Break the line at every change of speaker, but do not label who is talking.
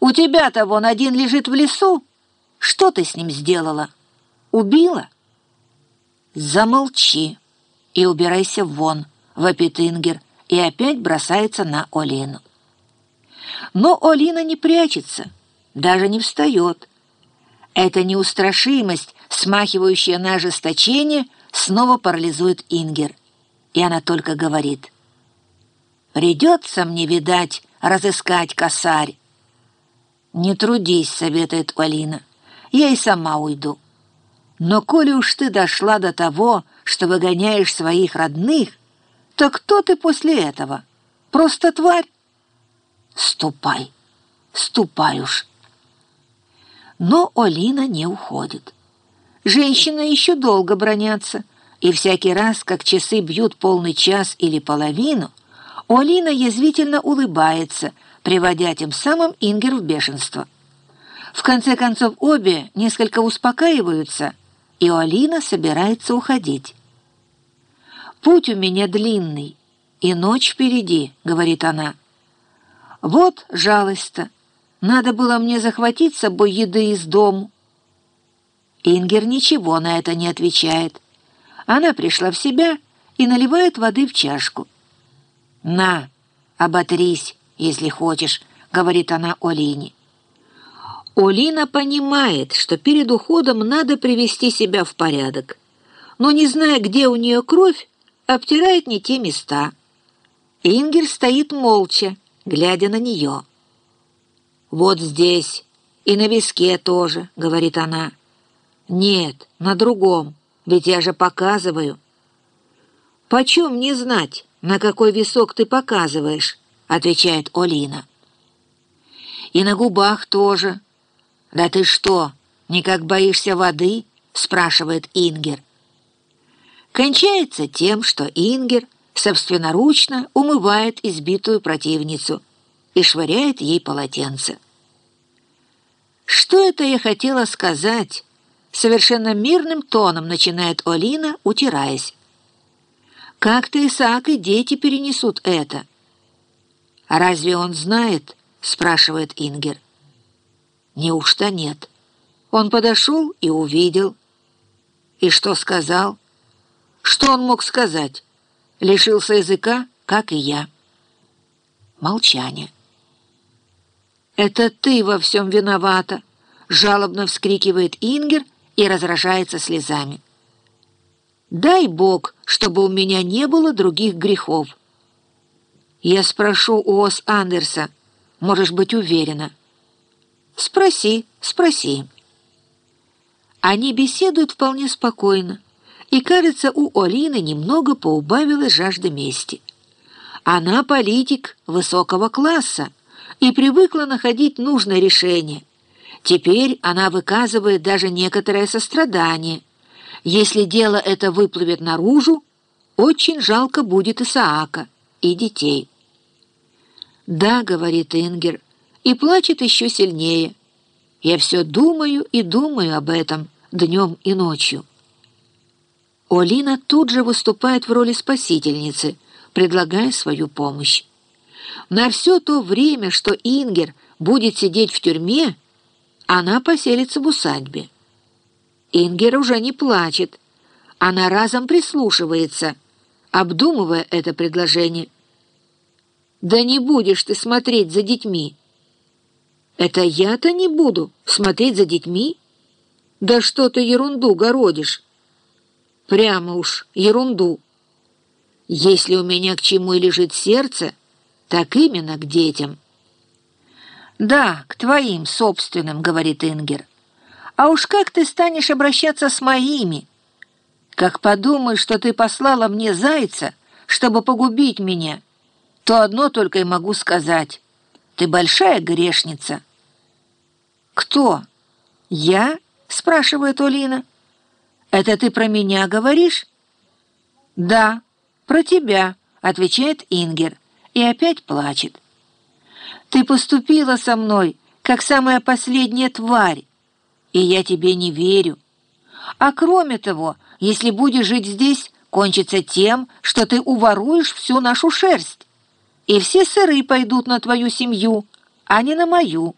У тебя-то вон один лежит в лесу. Что ты с ним сделала? Убила? Замолчи и убирайся вон, вопит Ингер, и опять бросается на Олину. Но Олина не прячется, даже не встает. Эта неустрашимость, смахивающая на ожесточение, снова парализует Ингер, и она только говорит. «Придется мне, видать, разыскать косарь». «Не трудись», — советует Олина, — «я и сама уйду». «Но коли уж ты дошла до того, что выгоняешь своих родных, то кто ты после этого? Просто тварь?» «Ступай, ступай уж». Но Олина не уходит. Женщины еще долго бронятся, и всякий раз, как часы бьют полный час или половину, Олина язвительно улыбается, приводя тем самым Ингер в бешенство. В конце концов обе несколько успокаиваются, и Олина собирается уходить. «Путь у меня длинный, и ночь впереди», — говорит она. «Вот жалость-то. Надо было мне захватить с собой еды из дому». Ингер ничего на это не отвечает. Она пришла в себя и наливает воды в чашку. «На, оботрись, если хочешь», — говорит она Олине. Олина понимает, что перед уходом надо привести себя в порядок, но, не зная, где у нее кровь, обтирает не те места. Ингер стоит молча, глядя на нее. «Вот здесь и на виске тоже», — говорит она. «Нет, на другом, ведь я же показываю». «Почем не знать, на какой висок ты показываешь?» — отвечает Олина. «И на губах тоже». «Да ты что, никак боишься воды?» — спрашивает Ингер. Кончается тем, что Ингер собственноручно умывает избитую противницу и швыряет ей полотенце. «Что это я хотела сказать?» Совершенно мирным тоном начинает Олина, утираясь. «Как-то Исаак и дети перенесут это». «А разве он знает?» — спрашивает Ингер. «Неужто нет?» Он подошел и увидел. И что сказал? Что он мог сказать? Лишился языка, как и я. Молчание. «Это ты во всем виновата!» — жалобно вскрикивает Ингер и разражается слезами. «Дай Бог, чтобы у меня не было других грехов!» «Я спрошу у Ос Андерса, можешь быть уверена». «Спроси, спроси». Они беседуют вполне спокойно, и, кажется, у Олины немного поубавилась жажда мести. Она политик высокого класса и привыкла находить нужное решение. Теперь она выказывает даже некоторое сострадание. Если дело это выплывет наружу, очень жалко будет Исаака и детей. «Да», — говорит Ингер, и плачет еще сильнее. «Я все думаю и думаю об этом днем и ночью». Олина тут же выступает в роли спасительницы, предлагая свою помощь. На все то время, что Ингер будет сидеть в тюрьме, она поселится в усадьбе. Ингер уже не плачет. Она разом прислушивается, обдумывая это предложение. «Да не будешь ты смотреть за детьми!» «Это я-то не буду смотреть за детьми?» «Да что ты ерунду городишь!» Прямо уж ерунду. Если у меня к чему и лежит сердце, так именно к детям. «Да, к твоим собственным», — говорит Ингер. «А уж как ты станешь обращаться с моими? Как подумаешь, что ты послала мне зайца, чтобы погубить меня, то одно только и могу сказать. Ты большая грешница». «Кто? Я?» — спрашивает Олина. «Это ты про меня говоришь?» «Да, про тебя», — отвечает Ингер и опять плачет. «Ты поступила со мной, как самая последняя тварь, и я тебе не верю. А кроме того, если будешь жить здесь, кончится тем, что ты уворуешь всю нашу шерсть, и все сыры пойдут на твою семью, а не на мою».